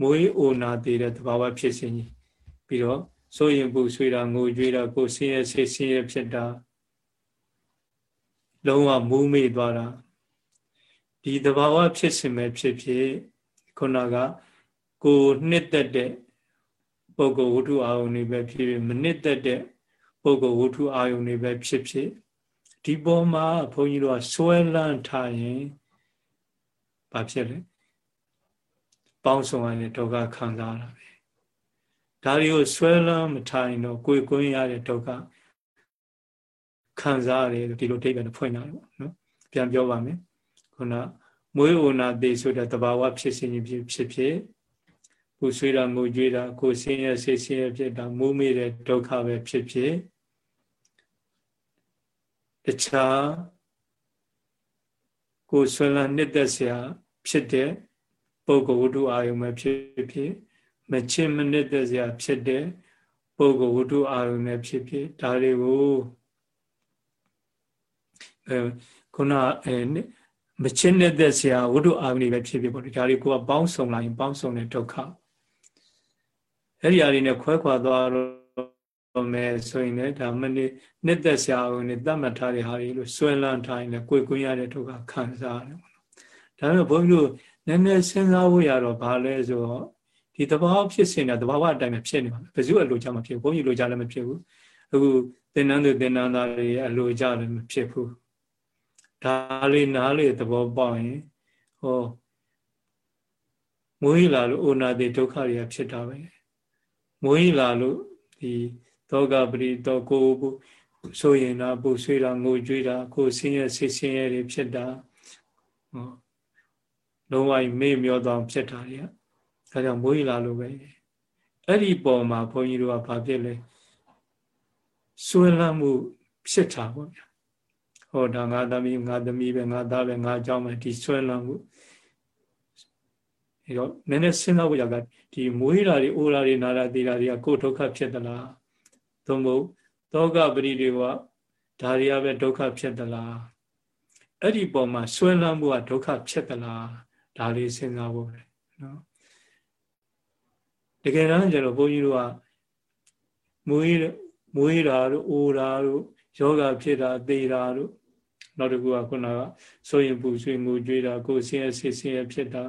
မွေးအိုနာသေးတဲ့တဘာဝဖြစ်စဉ်ကြီးပြီးတော့ဆိုရင်ပူဆွေးတာငိုကြွေးတာကိုယ်ဆင်းရဲစိတ်ဆင်းရဲဖြစ်တာလုံးဝမူးမေ့သွားတာဒီသဘာဝဖြစ်စဉ်ပဲဖြစ်ဖြစ်ခုနကကိုနှစ်သက်တဲ့ ပုဂ္ဂိုလ်ဝတ္ထုအာယုန်တွေပဲဖြစ်ဖြစ်မနစ်သက်တဲ့ပုဂ္ဂိုလ်ဝတ္ထုအာယုန်တွေပဲဖြစ်ဖြစ်ဒီပေါ်မှာဘုန်းကြီးတို့ကဆွဲလန်းထားရင်ဘာဖြစ်လဲပေါင်းဆောင်ရတဲ့ဒုက္ခခံစားရတာပဲဒါတွေကိုဆွဲလန်းမထားရင်တော့ကိုယ်ကွင်းရတဲ့ဒုက္ခခံစားရတယ်ဒီလိုအိဗယ်နဲ့ဖွင့်ရတယ်ပေါ့နော်ပြန်ပြောပါမယ်ခုနမွေးဝနာသေးဆိုတဲ့တဘာဝဖြစ်စဉ်ကြီးဖြစ်ဖြစ် ဖြစ်ကိုဆွေးတာငိုကြွေးတာကိုဆင်းရဲဆေးဆင်းရဲဖြစ်တာမိုးမေ့တဲ့ဒုက္ခပဲဖြစ်ဖြစ်တခြားကိုဆွေးလန်းနှစ်သက်စရာဖြစ်တဲ့ပုဂ္ဂိုလ်ဝတ္ထုအာယုံပဲဖြစ်ဖြစ်မချစ်မနှစ်သက်စရာဖြစ်တဲ့ပုဂ္ဂိုလ်ဝတ္ထုအာယုံပဲဖြစ်ဖြစ်ဒါတွေကိုအဲခုနအဲမချစ်နေတဲ့ဆရာဝိတုအာမဏိပဲဖြစ်ဖြစ်ပေါ့ဒီဒါတွေကိုကပေါင်းစုံလာရင်ပေါင်းစုံတဲ့ဒုက္ခ အဲ့ဒီအရာတွေနဲ့ခွဲခွာသွားတော့မယ်ဆိုရင်လည်းဒါမနစ်နှစ်သက်ဆရာဝင်နဲ့တတ်မှတ်ထားတဲ့ဟာတွေလို့ဆွဲလန်းထားရင်လည်းကိုယ်ကွင်းရတဲ့ဒုက္ခခံစားရတယ်ပေါ့ဒါပေမဲ့ဘုန်းကြီးတို့နည်းနည်းစဉ်းစားဖို့ရတော့ဘာလဲဆိုတော့ဒီတဘာဝဖြစ်စဉ်တဲ့တဘာဝအတိုင်းပဲဖြစ်နေမှာဘယ်သူအလိုကြမဖြစ်ဘူးဘုန်းကြီးလိုကြလည်းမဖြစ်ဘူးအခုသင်္นานသူသင်္นานသားတွေအလိုကြလည်းမဖြစ်ဘူးဒါလေးနားလေသဘောပေါက်ရင်ဟောမွေးလာလို့အိုနာတိဒုက္ခတွေကဖြစ်တာပဲ မွေးလာလို့ဒီသောကပရိသောကိုဆိုရင်တော့ပူဆွေးတာငိုကြွေးတာကိုဆင်းရဲဆိတ်ဆင်းရဲတွေဖြစ်တာဟောလုံးဝမေ့မျောသွားဖြစ်တာတွေကဒါကြောင့်မွေးလာလို့ပဲအဲ့ဒီပုံမှာဘုန်းကြီးတို့ကဘာဖြစ်လဲဆွဲလန်းမှုဖြစ်တာပေါ့ဗျာဟောဒါငါသမီးငါသမီးပဲငါသားပဲငါเจ้าပဲဒီဆွဲလန်းမှု အဲတော့နည်းနည်းစဉ်းစားဖို့ရကဒီမွေးတာတွေအိုးတာတွေနာတာသေးတာတွေကကိုယ်ဒုက္ခဖြစ်သလားသို့မဟုတ်သောကပရိတွေကဒါတွေကပဲဒုက္ခဖြစ်သလားအဲ့ဒီပုံမှာဆွဲလန်းမှုကဒုက္ခဖြစ်သလားဒါလေးစဉ်းစားဖို့ပဲနော်တကယ်တမ်းကျတော့ဘုန်းကြီးတို့ကမွေးမွေးတာတို့အိုးတာတို့ယောဂဖြစ်တာသေတာတို့နောက်တစ်ခုကခုနကဆိုရင်ပူဆွေးမှုကြွေးတာကိုယ်ဆင်းရဲဆင်းရဲဖြစ်တာ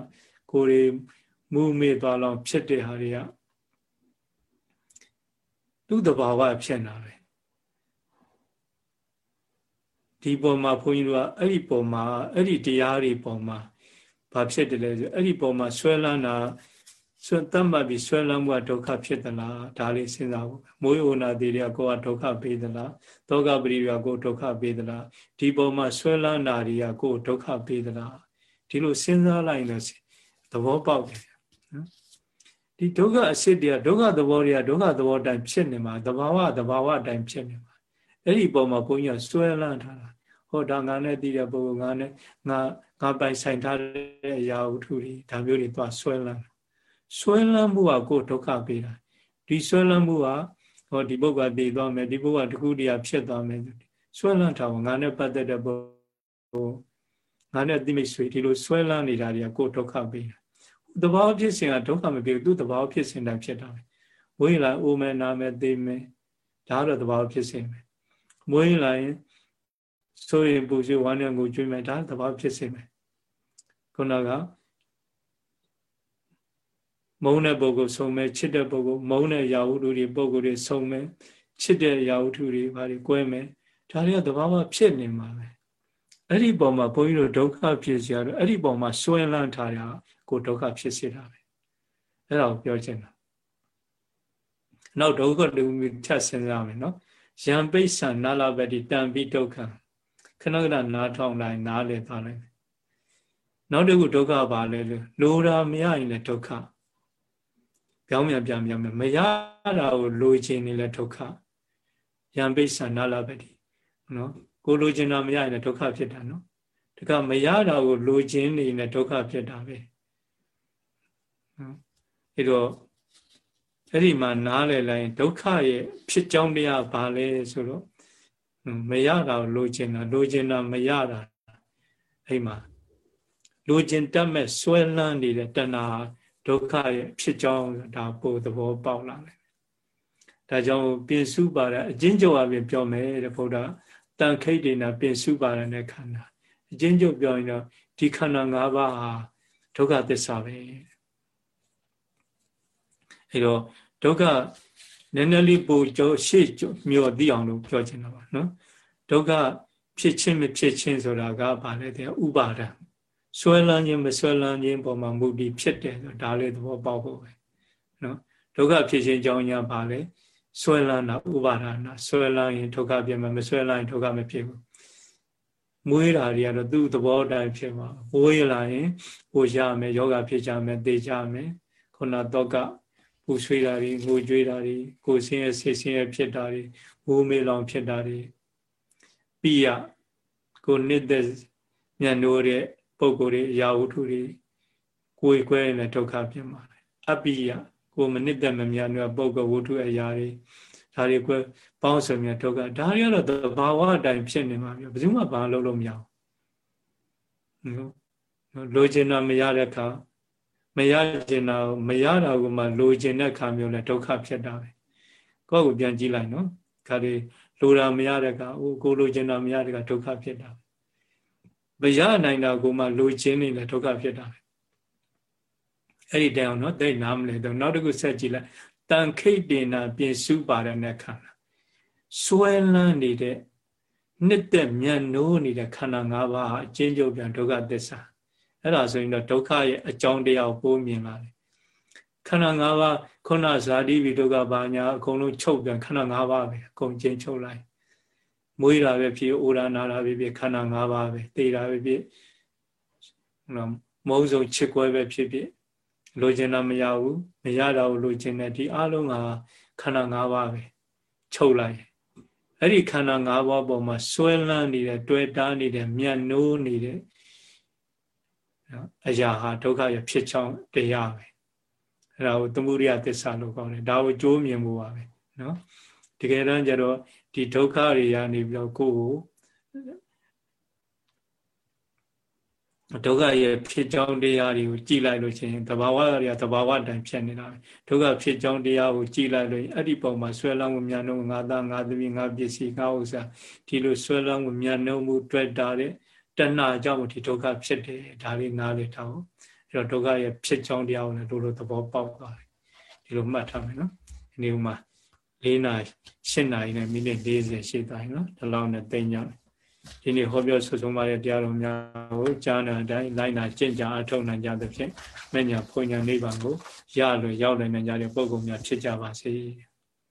ကိုယ်တွေမူမေ့သွားလောက်ဖြစ်တဲ့ဟာတွေကသူ့တဘာဝဖြစ်နေတာပဲဒီပုံမှာဘုန်းကြီးတို့ကအဲ့ဒီပုံမှာအဲ့ဒီတရားတွေပုံမှာဘာဖြစ်တယ်လဲဆိုအဲ့ဒီပုံမှာဆွဲလန်းတာဆွတတ်မှတ်ပြီးဆွဲလန်းမှုကဒုက္ခဖြစ်သလားဒါလေးစဉ်းစားဖို့မိုးယိုနာသေးတွေကကိုယ်ကဒုက္ခပေးသလားသောကပရိတွေကကိုယ်ဒုက္ခပေးသလားဒီပုံမှာဆွဲလန်းတာတွေကကိုယ်ဒုက္ခပေးသလားဒီလိုစဉ်းစားလိုက်လို့ သဘောပေါက်တယ်နော်ဒီဒုက္ခအစစ်တွေကဒုက္ခသဘောတွေကဒုက္ခသဘောတိုင်းဖြစ်နေမှာသဘာဝသဘာဝတိုင်းဖြစ်နေမှာအဲ့ဒီပုံမှာဘုန်းကြီးကဆွဲလန်းထားတာဟောဒါငါနဲ့တည်တဲ့ပုဂ္ဂိုလ်ငါနဲ့ငါငါပိုင်ဆိုင်ထားတဲ့အရာဝတ္ထုတွေဒါမျိုးတွေသွားဆွဲလန်းဆွဲလန်းမှုကကိုယ်ဒုက္ခပေးတာဒီဆွဲလန်းမှုကဟောဒီပုဂ္ဂိုလ်တည်သွားမယ်ဒီပုဂ္ဂိုလ်တခုတည်းဖြစ်သွားမယ်ဆွဲလန်းထားငါနဲ့ပတ်သက်တဲ့ပုဂ္ဂိုလ်ငါနဲ့တိမိတ်ဆွေဒီလိုဆွဲလန်းနေတာတွေကကိုယ်ဒုက္ခပေးတာ တဘာဝဖြစ်စဉ်ကဒုက္ခမပေးဘူးသူတဘာဝဖြစ်စဉ်တိုင်းဖြစ်တာပဲမွေးလာအိုမယ်နာမယ်သိမယ်ဒါတော့တဘာဝဖြစ်စဉ်ပဲမွေးလာရင်ဆိုရင်ပူဆွေးဝမ်းနဲ့ကိုကျွေးမယ်ဒါတဘာဝဖြစ်စဉ်ပဲခုနကမုန်းတဲ့ပုဂ္ဂိုလ်ဆုံးမယ်ချစ်တဲ့ပုဂ္ဂိုလ်မုန်းတဲ့ရာဟုတုတွေပုဂ္ဂိုလ်တွေဆုံးမယ်ချစ်တဲ့ရာဟုတုတွေဘာတွေကွဲမယ်ဒါတွေကသဘာဝဖြစ်နေမှာပဲအဲ့ဒီပုံမှာဘုန်းကြီးတို့ဒုက္ခဖြစ်စီရတော့အဲ့ဒီပုံမှာစွဲလန်းထားတာ ကိုဒုက္ခဖြစ်စေတာပဲအဲ့ဒါကိုပြောချင်တာနောက်ဒုက္ခတူထပ်စဉ်းစားမယ်နော်ယံပိဋ္ဌာနာလပတိတံပိဒုက္ခခဏခဏနားထောင်လိုက်နားလေသွားလိုက်နောက်တစ်ခုဒုက္ခပါလဲလို့လိုတာမရရင်လည်းဒုက္ခပြောင်းပြန်ပြန်ပြောင်းပြန်မရတာကိုလိုချင်နေလဲဒုက္ခယံပိဿနာလပတိနော်ကိုလိုချင်တာမရရင်လည်းဒုက္ခဖြစ်တာနော်တခါမရတာကိုလိုချင်နေရင်ဒုက္ခဖြစ်တာပဲနော် အဲတော့အဲ့ဒီမှာနားလည်လိုက်ဒုက္ခရဲ့ဖြစ်ကြောင်းတရားဘာလဲဆိုတော့မရတာကိုလိုချင်တာလိုချင်တာမရတာအဲ့မှာလိုချင်တတ်မဲ့ဆွဲလန်းနေတဲ့တဏှာဒုက္ခရဲ့ဖြစ်ကြောင်းဒါပို့သဘောပေါက်လာတယ်။ဒါကြောင့်ပြင်စုပါတဲ့အချင်းချုပ်အပြင်ပြောမယ်တဲ့ဘုရားတန်ခိတ်ဒေနာပြင်စုပါတဲ့ခန္ဓာအချင်းချုပ်ပြောရင်တော့ဒီခန္ဓာ၅ပါးဟာဒုက္ခသစ္စာပဲ။ အဲတော့ဒုက္ခနည်းနည်းလေးပိုကြောရှေ့မျောသိအောင်လို့ပြောချင်တာပါနော်ဒုက္ခဖြစ်ချင်းမဖြစ်ချင်းဆိုတာကဘာလဲတဲ့ဥပါဒံဆွဲလန်းခြင်းမဆွဲလန်းခြင်းပေါ်မှာမူတည်ဖြစ်တယ်ဆိုဒါလေးသဘောပေါက်ဖို့ပဲနော်ဒုက္ခဖြစ်ခြင်းကြောင့်ညာဘာလဲဆွဲလန်းတာဥပါဒနာဆွဲလန်းရင်ဒုက္ခဖြစ်မှာမဆွဲလန်းရင်ဒုက္ခမဖြစ်ဘူးမွေးတာတွေကတော့သူ့သဘောတိုင်းဖြစ်မှာမွေးလာရင်ဟိုရမယ်ယောဂဖြစ်ကြမယ်သိကြမယ်ခုနတော့ကပူ ဆွေးတာတွေငိုကြွေးတာတွေကိုယ်ဆင်းရဲဆေးဆင်းရဲဖြစ်တာတွေဝိုးမေးလောင်ဖြစ်တာတွေပိယကိုနှစ်သက်ညံ့နိုးတဲ့ပုံကိုယ်တွေအရာဝတ္ထုတွေကိုယ်ကွဲရင်လည်းဒုက္ခဖြစ်မှာအပိယကိုမနှစ်သက်မမြတ်နိုးပုံကဝတ္ထုအရာတွေဒါတွေကွဲပေါင်းစုံမြဒုက္ခဒါတွေကတော့သဘာဝအတိုင်းဖြစ်နေမှာပြောဘယ်သူမှဘာလုပ်လို့မရဘူးနော်လိုချင်တာမရတဲ့အခါ မရချင်တာမရတာကိုမှလိုချင်တဲ့ခါမျိုးလဲဒုက္ခဖြစ်တာပဲကိုယ့်ကိုပြန်ကြည့်လိုက်နော်ခါဒီလိုတာမရတဲ့အခါအိုးကိုလိုချင်တာမရတဲ့အခါဒုက္ခဖြစ်တာမရနိုင်တာကိုမှလိုချင်နေလဲဒုက္ခဖြစ်တာပဲအဲ့ဒီတိုင်အောင်နော်တိတ်နားမလဲတော့နောက်တစ်ခုဆက်ကြည့်လိုက်တန်ခိတ်တင်နာပြင်စုပါတဲ့နဲ့ခန္ဓာစွဲလန်းနေတဲ့နှစ်သက်မြတ်နိုးနေတဲ့ခန္ဓာ၅ပါးအချင်းချုပ်ပြန်ဒုက္ခသစ္စာ အဲ့ဒါဆိုရင်တော့ဒုက္ခရဲ့အကြောင်းတရားကိုပိုးမြင်လာတယ်ခန္ဓာ၅ပါးခုနဇာတိဝိဒုက္ခဘာညာအကုန်လုံးချုပ်ပြန်ခန္ဓာ၅ပါးပဲအကုန်ချင်းချုပ်လိုက်မွေးတာပဲဖြစ်အိုရာနာတာပဲဖြစ်ခန္ဓာ၅ပါးပဲတေတာပဲဖြစ်နော်မုံစုံချစ်ကွဲပဲဖြစ်ဖြစ်လိုချင်တာမရဘူးမရတာကိုလိုချင်တယ်ဒီအလုံးကခန္ဓာ၅ပါးပဲချုပ်လိုက်အဲ့ဒီခန္ဓာ၅ပါးပေါ်မှာဆွဲလန်းနေတဲ့တွေ့တားနေတဲ့မြတ်နိုးနေတဲ့ အရာဟာဒုက္ခရဲ့ဖြစ်ချောင်းတရားပဲအဲ့ဒါကိုသမုဒိယသစ္စာလို့ခေါ်တယ်ဒါကိုကြိုးမြင်ဖို့ပါပဲနော်တကယ်တမ်းကျတော့ဒီဒုက္ခတွေရနေပြီးတော့ကိုယ်ကိုဒုက္ခရဲ့ဖြစ်ကြောင်းတရားတွေကိုကြည်လိုက်လို့ရှိရင်သဘာဝတွေကသဘာဝတိုင်ဖြစ်နေတာပဲဒုက္ခဖြစ်ကြောင်းတရားကိုကြည်လိုက်လို့အဲ့ဒီပုံမှာဆွဲလန်းမှုမြန်နှုံးငါသားငါသမီးငါပစ္စည်းငါဥစ္စာဒီလိုဆွဲလန်းမှုမြန်နှုံးမှုတွေ့တာတဲ့ တဏှာကြောင့်ဒီဒုက္ခဖြစ်တယ်ဒါလေးနားလေထားအောင်အဲ့တော့ဒုက္ခရဲ့ဖြစ်ကြောင်းတရားကိုလည်းတို့လိုသဘောပေါက်သွားတယ်ဒီလိုမှတ်ထားမယ်နော်ဒီနေ့မှာ၄နာရီ၈နာရီနဲ့မိနစ်40ရှိသွားပြီနော်ဒီလောက်နဲ့သိညောင်းဒီနေ့ဟောပြောဆွဆုံးပါတဲ့တရားတော်များကိုကြားနာတိုင်းလိုက်နာကျင့်ကြအထောက်နိုင်ကြသဖြင့်မညာဖွညာနိဗ္ဗာန်ကိုရလွယ်ရောက်နိုင်ကြတဲ့ပုဂ္ဂိုလ်များဖြစ်ကြပါစေ။